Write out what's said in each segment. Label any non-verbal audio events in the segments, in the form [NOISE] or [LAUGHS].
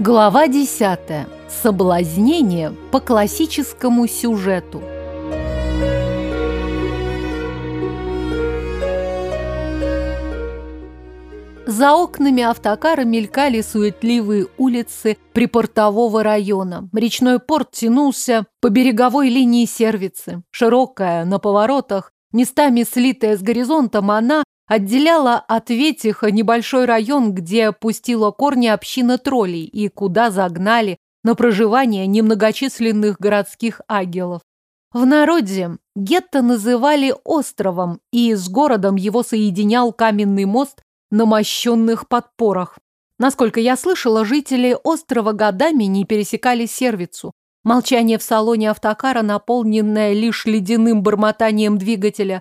Глава 10. Соблазнение по классическому сюжету. За окнами автокара мелькали суетливые улицы припортового района. Речной порт тянулся по береговой линии сервицы. Широкая, на поворотах, местами слитая с горизонтом, она отделяла от Ветиха небольшой район, где пустила корни община троллей и куда загнали на проживание немногочисленных городских агелов. В народе гетто называли островом, и с городом его соединял каменный мост на мощенных подпорах. Насколько я слышала, жители острова годами не пересекали сервицу. Молчание в салоне автокара, наполненное лишь ледяным бормотанием двигателя,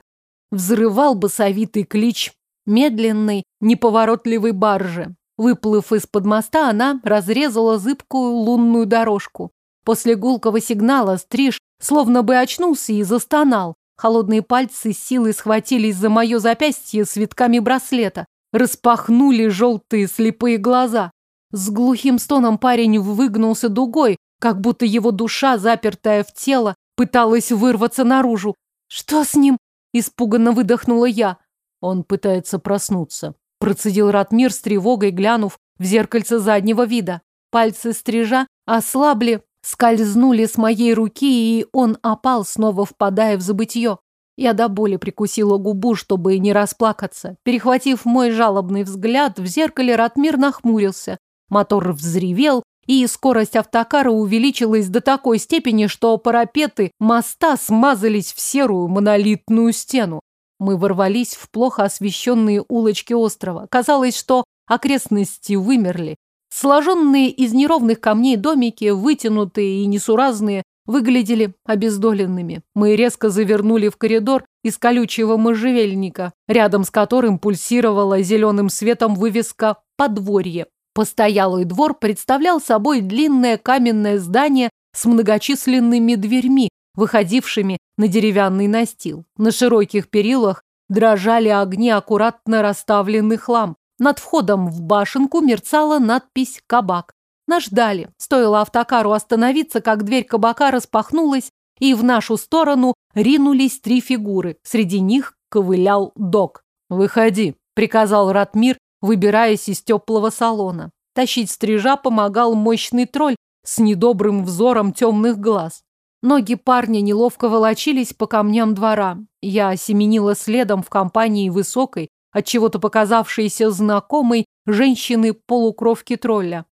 взрывал басовитый клич медленной, неповоротливой баржи. Выплыв из-под моста, она разрезала зыбкую лунную дорожку. После гулкого сигнала стриж словно бы очнулся и застонал. Холодные пальцы силой схватились за мое запястье с витками браслета, распахнули желтые слепые глаза. С глухим стоном парень выгнулся дугой, как будто его душа, запертая в тело, пыталась вырваться наружу. «Что с ним?» Испуганно выдохнула я. Он пытается проснуться. Процедил Ратмир с тревогой, глянув в зеркальце заднего вида. Пальцы стрижа ослабли, скользнули с моей руки, и он опал, снова впадая в забытье. Я до боли прикусила губу, чтобы не расплакаться. Перехватив мой жалобный взгляд, в зеркале Ратмир нахмурился. Мотор взревел, и скорость автокара увеличилась до такой степени, что парапеты моста смазались в серую монолитную стену. Мы ворвались в плохо освещенные улочки острова. Казалось, что окрестности вымерли. Сложенные из неровных камней домики, вытянутые и несуразные, выглядели обездоленными. Мы резко завернули в коридор из колючего можжевельника, рядом с которым пульсировала зеленым светом вывеска «Подворье». Постоялый двор представлял собой длинное каменное здание с многочисленными дверьми, выходившими на деревянный настил. На широких перилах дрожали огни аккуратно расставленных ламп. Над входом в башенку мерцала надпись «Кабак». Нас ждали. Стоило автокару остановиться, как дверь кабака распахнулась, и в нашу сторону ринулись три фигуры. Среди них ковылял док. «Выходи», — приказал Ратмир, выбираясь из теплого салона. Тащить стрижа помогал мощный тролль с недобрым взором темных глаз. Ноги парня неловко волочились по камням двора. Я семенила следом в компании высокой, от чего-то показавшейся знакомой женщины-полукровки тролля.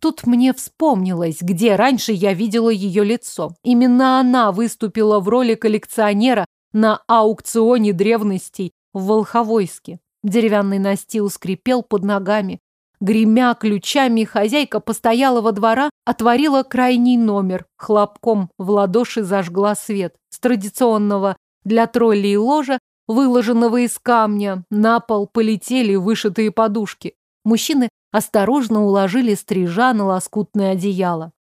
Тут мне вспомнилось, где раньше я видела ее лицо. Именно она выступила в роли коллекционера на аукционе древностей в Волховойске. Деревянный настил скрипел под ногами. Гремя ключами, хозяйка постоялого двора отворила крайний номер. Хлопком в ладоши зажгла свет. С традиционного для троллей ложа, выложенного из камня, на пол полетели вышитые подушки. Мужчины осторожно уложили стрижа на лоскутное одеяло.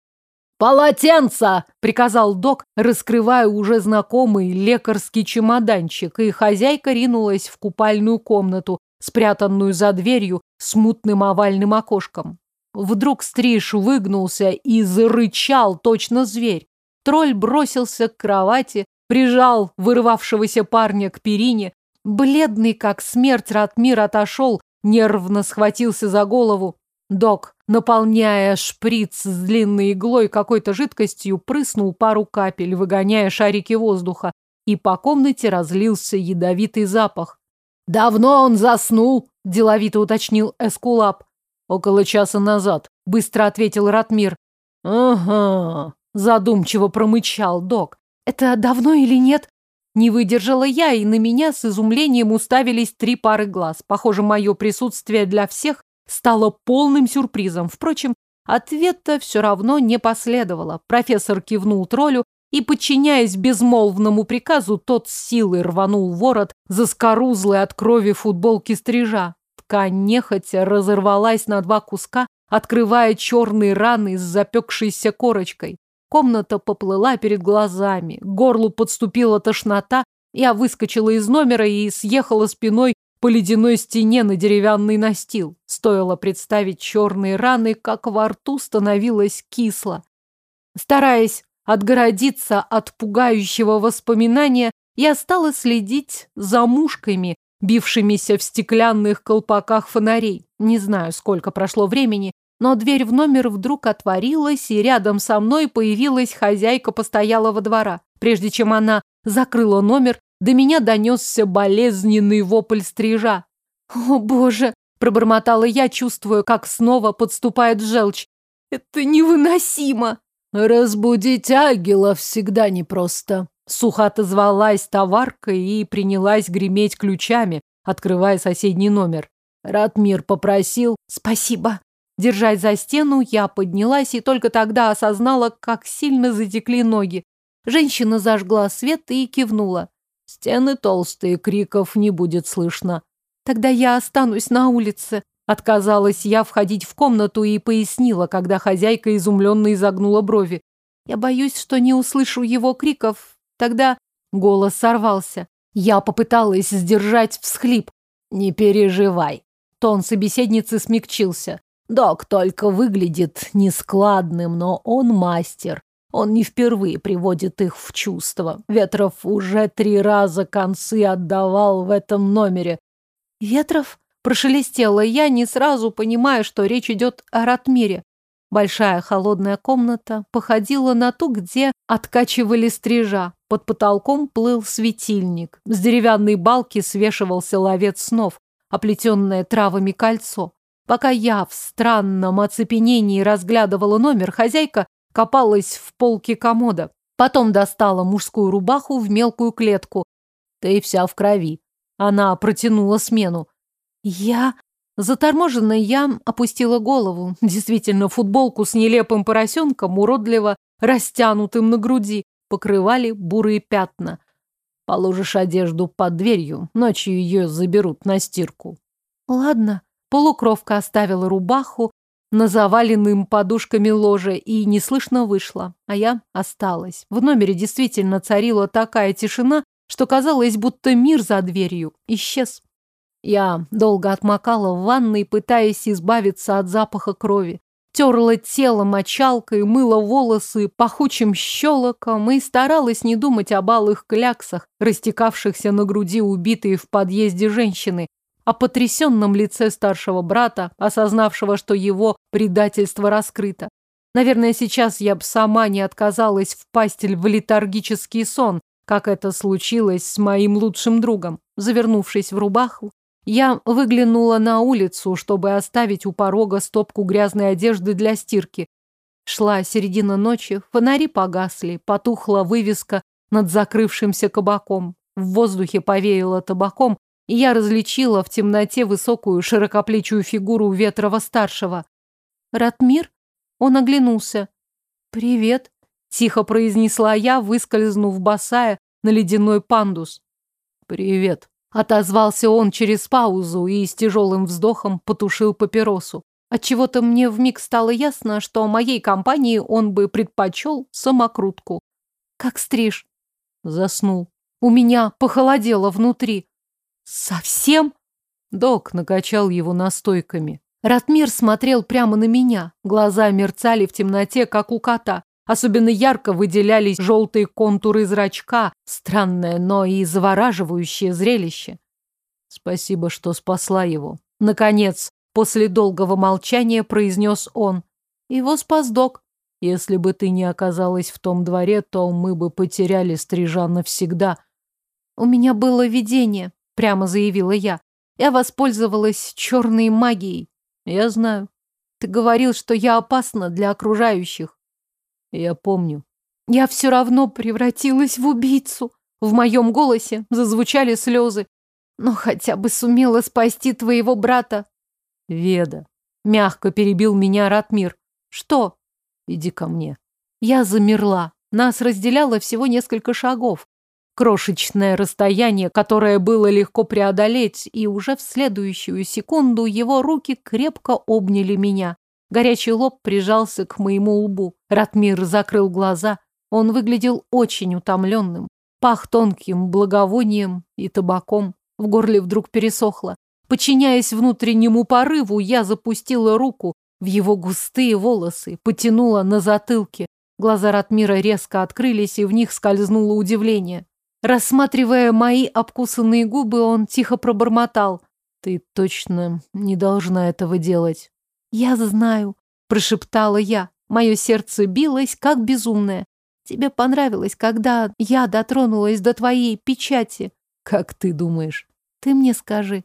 «Полотенца!» — приказал док, раскрывая уже знакомый лекарский чемоданчик, и хозяйка ринулась в купальную комнату, спрятанную за дверью с мутным овальным окошком. Вдруг стриж выгнулся и зарычал, точно зверь. Тролль бросился к кровати, прижал вырывавшегося парня к перине. Бледный, как смерть, Ратмир отошел, нервно схватился за голову. Док, наполняя шприц с длинной иглой какой-то жидкостью, прыснул пару капель, выгоняя шарики воздуха, и по комнате разлился ядовитый запах. «Давно он заснул?» – деловито уточнил Эскулап. «Около часа назад», – быстро ответил Ратмир. «Ага», – задумчиво промычал док. «Это давно или нет?» Не выдержала я, и на меня с изумлением уставились три пары глаз. Похоже, мое присутствие для всех стало полным сюрпризом. Впрочем, ответа все равно не последовало. Профессор кивнул троллю, и, подчиняясь безмолвному приказу, тот с силой рванул ворот заскорузлой от крови футболки стрижа. Ткань нехотя разорвалась на два куска, открывая черные раны с запекшейся корочкой. Комната поплыла перед глазами, горлу подступила тошнота, я выскочила из номера и съехала спиной по ледяной стене на деревянный настил. Стоило представить черные раны, как во рту становилось кисло. Стараясь отгородиться от пугающего воспоминания, я стала следить за мушками, бившимися в стеклянных колпаках фонарей. Не знаю, сколько прошло времени, но дверь в номер вдруг отворилась, и рядом со мной появилась хозяйка постоялого двора. Прежде чем она закрыла номер, до меня донесся болезненный вопль стрижа. «О, боже!» – пробормотала я, чувствуя, как снова подступает желчь. «Это невыносимо!» «Разбудить Агила всегда непросто», – сухо отозвалась товарка и принялась греметь ключами, открывая соседний номер. Ратмир попросил «Спасибо». Держась за стену, я поднялась и только тогда осознала, как сильно затекли ноги. Женщина зажгла свет и кивнула. Стены толстые, криков не будет слышно. Тогда я останусь на улице. Отказалась я входить в комнату и пояснила, когда хозяйка изумленно изогнула брови. Я боюсь, что не услышу его криков. Тогда голос сорвался. Я попыталась сдержать всхлип. Не переживай. Тон собеседницы смягчился. Док только выглядит нескладным, но он мастер. Он не впервые приводит их в чувство. Ветров уже три раза концы отдавал в этом номере. Ветров? Прошелестела я, не сразу понимая, что речь идет о Ратмире. Большая холодная комната походила на ту, где откачивали стрижа. Под потолком плыл светильник. С деревянной балки свешивался ловец снов, оплетенное травами кольцо. Пока я в странном оцепенении разглядывала номер, хозяйка копалась в полке комода. Потом достала мужскую рубаху в мелкую клетку. Ты вся в крови. Она протянула смену. Я... Заторможенная я опустила голову. Действительно, футболку с нелепым поросенком, уродливо растянутым на груди, покрывали бурые пятна. Положишь одежду под дверью, ночью ее заберут на стирку. Ладно. Полукровка оставила рубаху на заваленным подушками ложе и неслышно вышла, а я осталась. В номере действительно царила такая тишина, что казалось, будто мир за дверью исчез. Я долго отмокала в ванной, пытаясь избавиться от запаха крови. Терла тело мочалкой, мыла волосы пахучим щелоком и старалась не думать об алых кляксах, растекавшихся на груди убитой в подъезде женщины, о потрясенном лице старшего брата, осознавшего, что его предательство раскрыто. Наверное, сейчас я бы сама не отказалась впасть в летаргический сон, как это случилось с моим лучшим другом. Завернувшись в рубаху, я выглянула на улицу, чтобы оставить у порога стопку грязной одежды для стирки. Шла середина ночи, фонари погасли, потухла вывеска над закрывшимся кабаком. В воздухе повеяло табаком, и я различила в темноте высокую широкоплечую фигуру Ветрова-старшего. «Ратмир?» Он оглянулся. «Привет», — тихо произнесла я, выскользнув босая на ледяной пандус. «Привет», — отозвался он через паузу и с тяжелым вздохом потушил папиросу. Отчего-то мне вмиг стало ясно, что о моей компании он бы предпочел самокрутку. «Как стриж?» Заснул. У меня похолодело внутри. «Совсем?» Док накачал его настойками. Ратмир смотрел прямо на меня. Глаза мерцали в темноте, как у кота. Особенно ярко выделялись желтые контуры зрачка. Странное, но и завораживающее зрелище. Спасибо, что спасла его. Наконец, после долгого молчания произнес он. Его спас док. Если бы ты не оказалась в том дворе, то мы бы потеряли стрижа навсегда. У меня было видение прямо заявила я. Я воспользовалась черной магией. Я знаю. Ты говорил, что я опасна для окружающих. Я помню. Я все равно превратилась в убийцу. В моем голосе зазвучали слезы. Но хотя бы сумела спасти твоего брата. Веда. Мягко перебил меня Ратмир. Что? Иди ко мне. Я замерла. Нас разделяло всего несколько шагов. Крошечное расстояние, которое было легко преодолеть, и уже в следующую секунду его руки крепко обняли меня. Горячий лоб прижался к моему лбу. Ратмир закрыл глаза. Он выглядел очень утомленным. Пах тонким благовонием и табаком. В горле вдруг пересохло. Подчиняясь внутреннему порыву, я запустила руку в его густые волосы, потянула на затылке. Глаза Ратмира резко открылись, и в них скользнуло удивление. Рассматривая мои обкусанные губы, он тихо пробормотал. «Ты точно не должна этого делать». «Я знаю», — прошептала я. Мое сердце билось, как безумное. «Тебе понравилось, когда я дотронулась до твоей печати?» «Как ты думаешь?» «Ты мне скажи».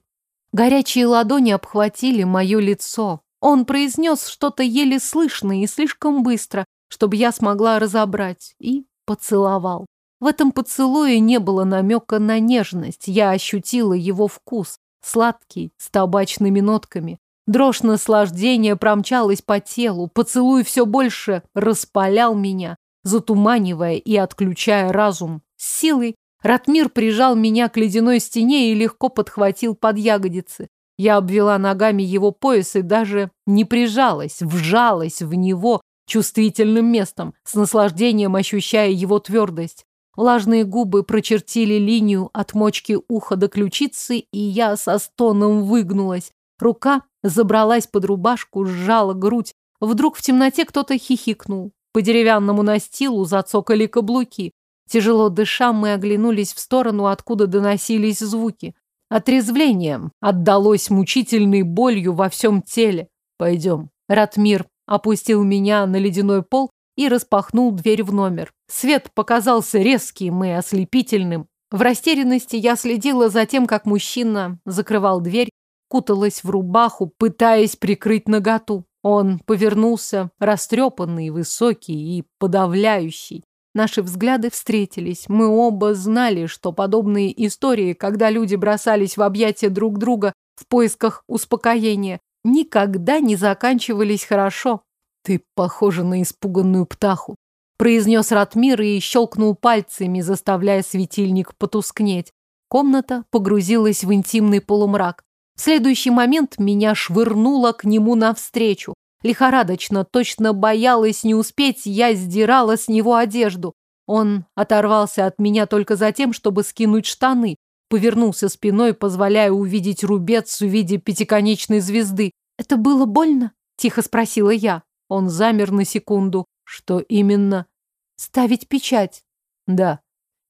Горячие ладони обхватили мое лицо. Он произнес что-то еле слышное и слишком быстро, чтобы я смогла разобрать, и поцеловал. В этом поцелуе не было намека на нежность. Я ощутила его вкус, сладкий, с табачными нотками. Дрожь наслаждения промчалась по телу, поцелуй все больше распалял меня, затуманивая и отключая разум. С силой Ратмир прижал меня к ледяной стене и легко подхватил под ягодицы. Я обвела ногами его пояс и даже не прижалась, вжалась в него чувствительным местом, с наслаждением ощущая его твердость. Влажные губы прочертили линию от мочки уха до ключицы, и я со стоном выгнулась. Рука забралась под рубашку, сжала грудь. Вдруг в темноте кто-то хихикнул. По деревянному настилу зацокали каблуки. Тяжело дыша, мы оглянулись в сторону, откуда доносились звуки. Отрезвлением отдалось мучительной болью во всем теле. Пойдем. Ратмир опустил меня на ледяной пол и распахнул дверь в номер. Свет показался резким и ослепительным. В растерянности я следила за тем, как мужчина закрывал дверь, куталась в рубаху, пытаясь прикрыть наготу. Он повернулся, растрепанный, высокий и подавляющий. Наши взгляды встретились. Мы оба знали, что подобные истории, когда люди бросались в объятия друг друга в поисках успокоения, никогда не заканчивались хорошо. «Ты похожа на испуганную птаху», — произнес Ратмир и щелкнул пальцами, заставляя светильник потускнеть. Комната погрузилась в интимный полумрак. В следующий момент меня швырнуло к нему навстречу. Лихорадочно, точно боялась не успеть, я сдирала с него одежду. Он оторвался от меня только за тем, чтобы скинуть штаны, повернулся спиной, позволяя увидеть рубец в виде пятиконечной звезды. «Это было больно?» – тихо спросила я. Он замер на секунду. «Что именно?» «Ставить печать?» «Да».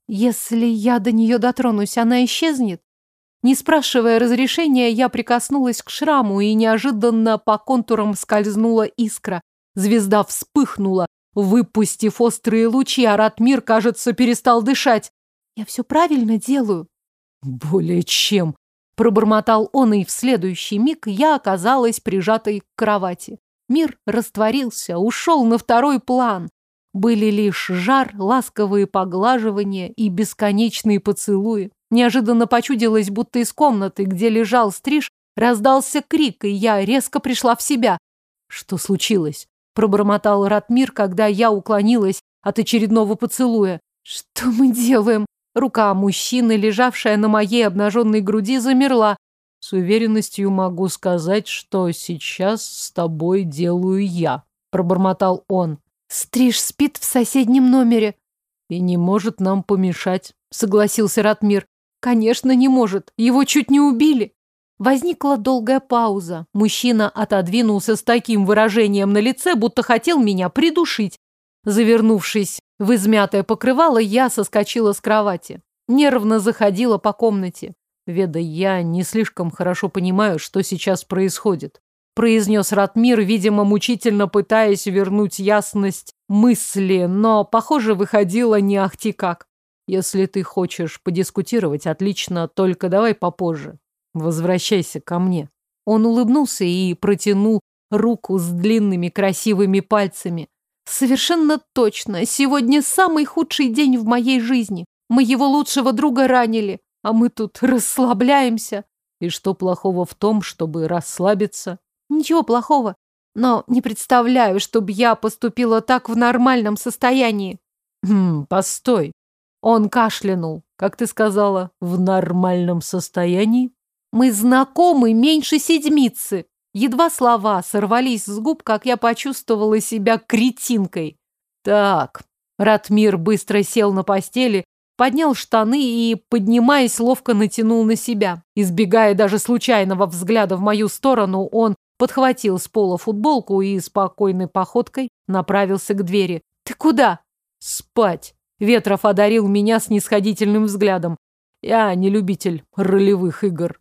«Если я до нее дотронусь, она исчезнет?» Не спрашивая разрешения, я прикоснулась к шраму, и неожиданно по контурам скользнула искра. Звезда вспыхнула, выпустив острые лучи, а Ратмир, кажется, перестал дышать. «Я все правильно делаю?» «Более чем», — пробормотал он, и в следующий миг я оказалась прижатой к кровати. Мир растворился, ушел на второй план. Были лишь жар, ласковые поглаживания и бесконечные поцелуи. Неожиданно почудилось, будто из комнаты, где лежал стриж, раздался крик, и я резко пришла в себя. Что случилось? Пробормотал Ратмир, когда я уклонилась от очередного поцелуя. Что мы делаем? Рука мужчины, лежавшая на моей обнаженной груди, замерла. С уверенностью могу сказать, что сейчас с тобой делаю я, пробормотал он. Стриж спит в соседнем номере. И не может нам помешать, согласился Ратмир. Конечно, не может. Его чуть не убили. Возникла долгая пауза. Мужчина отодвинулся с таким выражением на лице, будто хотел меня придушить. Завернувшись в измятое покрывало, я соскочила с кровати. Нервно заходила по комнате. Веда, я не слишком хорошо понимаю, что сейчас происходит. Произнес Ратмир, видимо, мучительно пытаясь вернуть ясность мысли, но, похоже, выходило не ахти как. Если ты хочешь подискутировать, отлично, только давай попозже. Возвращайся ко мне. Он улыбнулся и протянул руку с длинными красивыми пальцами. Совершенно точно, сегодня самый худший день в моей жизни. Моего лучшего друга ранили, а мы тут [LAUGHS] расслабляемся. И что плохого в том, чтобы расслабиться? Ничего плохого. Но не представляю, чтобы я поступила так в нормальном состоянии. Хм, постой. Он кашлянул. Как ты сказала, в нормальном состоянии? Мы знакомы меньше седмицы. Едва слова сорвались с губ, как я почувствовала себя кретинкой. Так, Ратмир быстро сел на постели, поднял штаны и, поднимаясь, ловко натянул на себя. Избегая даже случайного взгляда в мою сторону, он подхватил с пола футболку и спокойной походкой направился к двери. «Ты куда?» «Спать». Ветров одарил меня снисходительным взглядом. Я не любитель ролевых игр.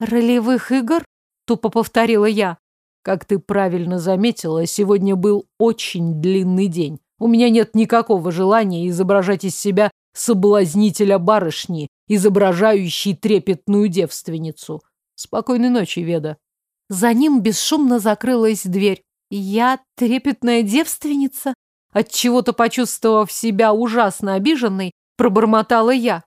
«Ролевых игр?» — тупо повторила я. Как ты правильно заметила, сегодня был очень длинный день. У меня нет никакого желания изображать из себя соблазнителя барышни, изображающей трепетную девственницу. Спокойной ночи, Веда. За ним бесшумно закрылась дверь. Я трепетная девственница? От чего-то почувствовав себя ужасно обиженной, пробормотала я.